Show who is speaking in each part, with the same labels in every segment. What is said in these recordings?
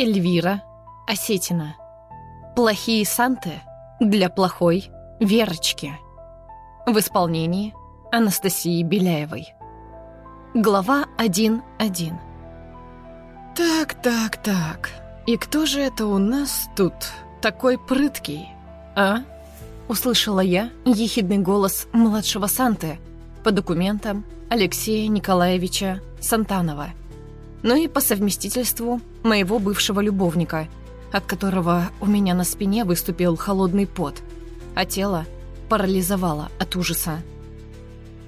Speaker 1: Эльвира Осетина. Плохие санты для плохой Верочки. В исполнении Анастасии Беляевой. Глава 1.1. Так, так, так. И кто же это у нас тут такой прыткий, а? Услышала я ехидный голос младшего Санты по документам Алексея Николаевича Сантанова. Ну и по совместительству моего бывшего любовника, от которого у меня на спине выступил холодный пот, а тело парализовало от ужаса.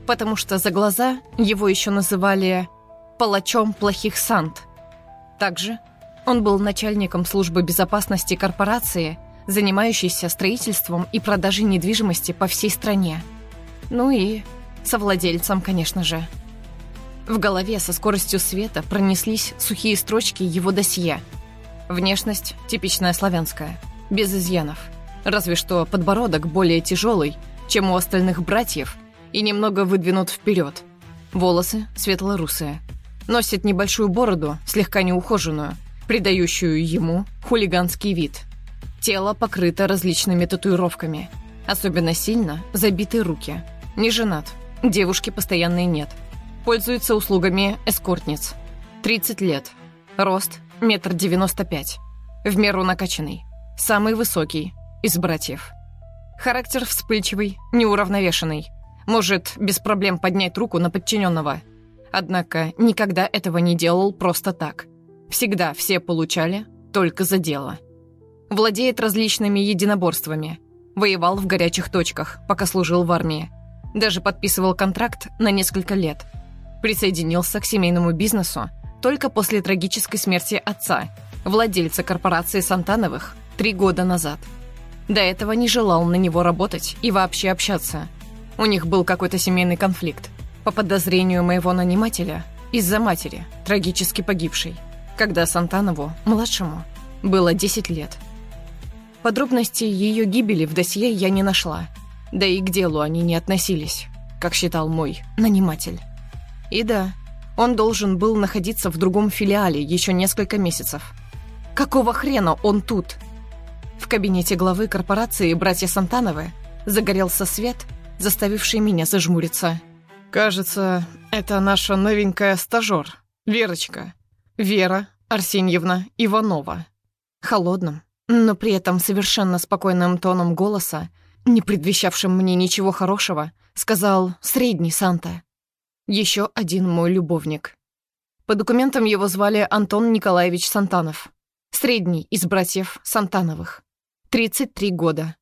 Speaker 1: Потому что за глаза его еще называли «палачом плохих сант». Также он был начальником службы безопасности корпорации, занимающейся строительством и продажей недвижимости по всей стране. Ну и совладельцем, конечно же. В голове со скоростью света пронеслись сухие строчки его досье. Внешность типичная славянская, без изъянов. Разве что подбородок более тяжелый, чем у остальных братьев, и немного выдвинут вперед. Волосы светло-русые. Носит небольшую бороду, слегка неухоженную, придающую ему хулиганский вид. Тело покрыто различными татуировками. Особенно сильно забиты руки. Не женат, девушки постоянной нет – Пользуется услугами эскортниц. 30 лет. Рост – метр девяносто пять. В меру накачанный. Самый высокий из братьев. Характер вспыльчивый, неуравновешенный. Может без проблем поднять руку на подчиненного. Однако никогда этого не делал просто так. Всегда все получали только за дело. Владеет различными единоборствами. Воевал в горячих точках, пока служил в армии. Даже подписывал контракт на несколько лет – Присоединился к семейному бизнесу только после трагической смерти отца, владельца корпорации Сантановых, три года назад. До этого не желал на него работать и вообще общаться. У них был какой-то семейный конфликт. По подозрению моего нанимателя, из-за матери, трагически погибшей, когда Сантанову, младшему, было 10 лет. Подробностей ее гибели в досье я не нашла, да и к делу они не относились, как считал мой наниматель. И да, он должен был находиться в другом филиале еще несколько месяцев. Какого хрена он тут? В кабинете главы корпорации «Братья Сантановы» загорелся свет, заставивший меня зажмуриться. «Кажется, это наша новенькая стажер, Верочка. Вера Арсеньевна Иванова». Холодным, но при этом совершенно спокойным тоном голоса, не предвещавшим мне ничего хорошего, сказал «Средний Санта». Еще один мой любовник. По документам его звали Антон Николаевич Сантанов. Средний из братьев Сантановых. 33 года.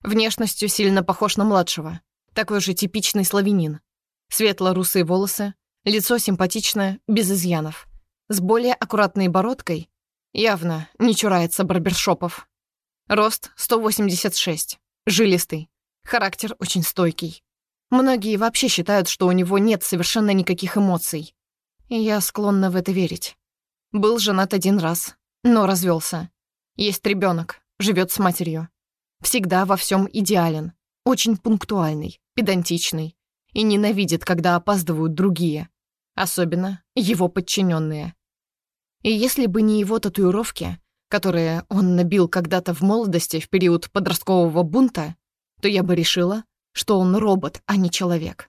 Speaker 1: Внешностью сильно похож на младшего. Такой же типичный славянин. Светло-русые волосы, лицо симпатичное, без изъянов. С более аккуратной бородкой. Явно не чурается барбершопов. Рост 186. Жилистый. Характер очень стойкий. Многие вообще считают, что у него нет совершенно никаких эмоций. И я склонна в это верить. Был женат один раз, но развелся. Есть ребенок, живет с матерью. Всегда во всем идеален, очень пунктуальный, педантичный и ненавидит, когда опаздывают другие, особенно его подчиненные. И если бы не его татуировки, которые он набил когда-то в молодости в период подросткового бунта, то я бы решила, что он робот, а не человек.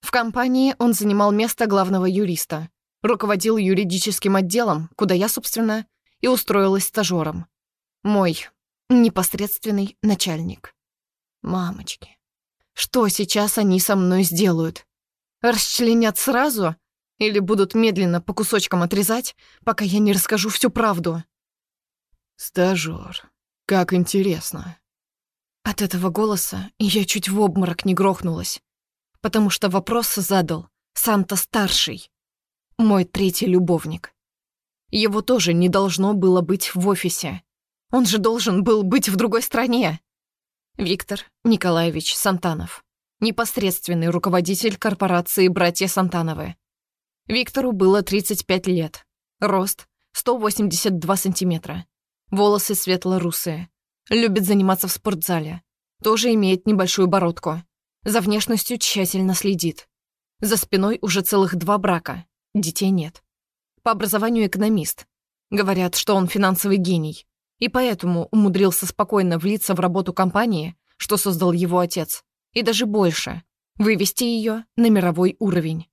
Speaker 1: В компании он занимал место главного юриста, руководил юридическим отделом, куда я, собственно, и устроилась стажером. Мой непосредственный начальник. Мамочки, что сейчас они со мной сделают? Расчленят сразу или будут медленно по кусочкам отрезать, пока я не расскажу всю правду? Стажер, как интересно. От этого голоса я чуть в обморок не грохнулась, потому что вопрос задал Санта-старший, мой третий любовник. Его тоже не должно было быть в офисе. Он же должен был быть в другой стране. Виктор Николаевич Сантанов, непосредственный руководитель корпорации «Братья Сантановы». Виктору было 35 лет, рост 182 сантиметра, волосы светло-русые, Любит заниматься в спортзале. Тоже имеет небольшую бородку. За внешностью тщательно следит. За спиной уже целых два брака. Детей нет. По образованию экономист. Говорят, что он финансовый гений, и поэтому умудрился спокойно влиться в работу компании, что создал его отец, и даже больше, вывести ее на мировой уровень.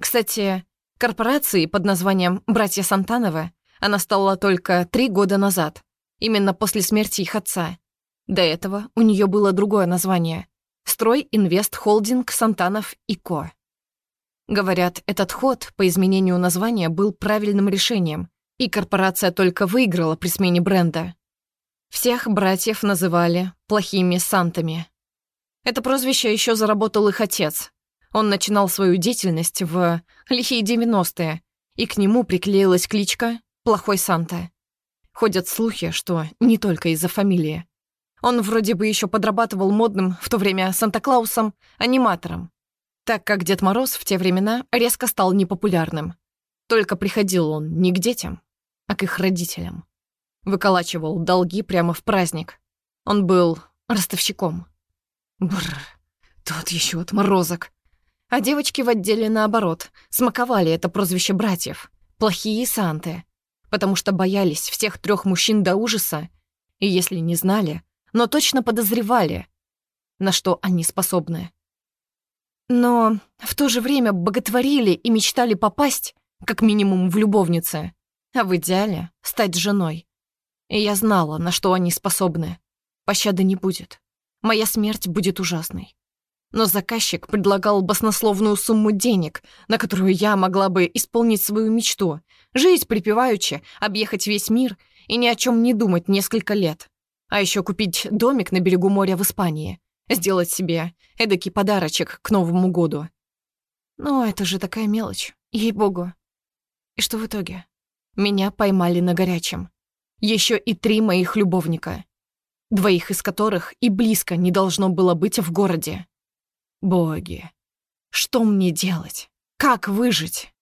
Speaker 1: Кстати, корпорации под названием «Братья Сантановы» она стала только три года назад, именно после смерти их отца. До этого у нее было другое название — «Строй Инвест Холдинг Сантанов и Ко». Говорят, этот ход по изменению названия был правильным решением, и корпорация только выиграла при смене бренда. Всех братьев называли «плохими сантами». Это прозвище еще заработал их отец. Он начинал свою деятельность в лихие 90-е, и к нему приклеилась кличка «Плохой Санта». Ходят слухи, что не только из-за фамилии. Он вроде бы еще подрабатывал модным в то время Санта-Клаусом, аниматором, так как Дед Мороз в те времена резко стал непопулярным. Только приходил он не к детям, а к их родителям. Выколачивал долги прямо в праздник. Он был ростовщиком. Бррр, тут еще отморозок. А девочки в отделе, наоборот, смаковали это прозвище братьев. Плохие санты. Потому что боялись всех трех мужчин до ужаса. И если не знали, но точно подозревали, на что они способны. Но в то же время боготворили и мечтали попасть, как минимум, в любовницы, а в идеале — стать женой. И я знала, на что они способны. Пощады не будет. Моя смерть будет ужасной. Но заказчик предлагал баснословную сумму денег, на которую я могла бы исполнить свою мечту, жить припеваючи, объехать весь мир и ни о чем не думать несколько лет. А еще купить домик на берегу моря в Испании, сделать себе эдакий подарочек к Новому году. Но это же такая мелочь, ей-богу. И что в итоге? Меня поймали на горячем еще и три моих любовника, двоих из которых и близко не должно было быть в городе. Боги, что мне делать? Как выжить?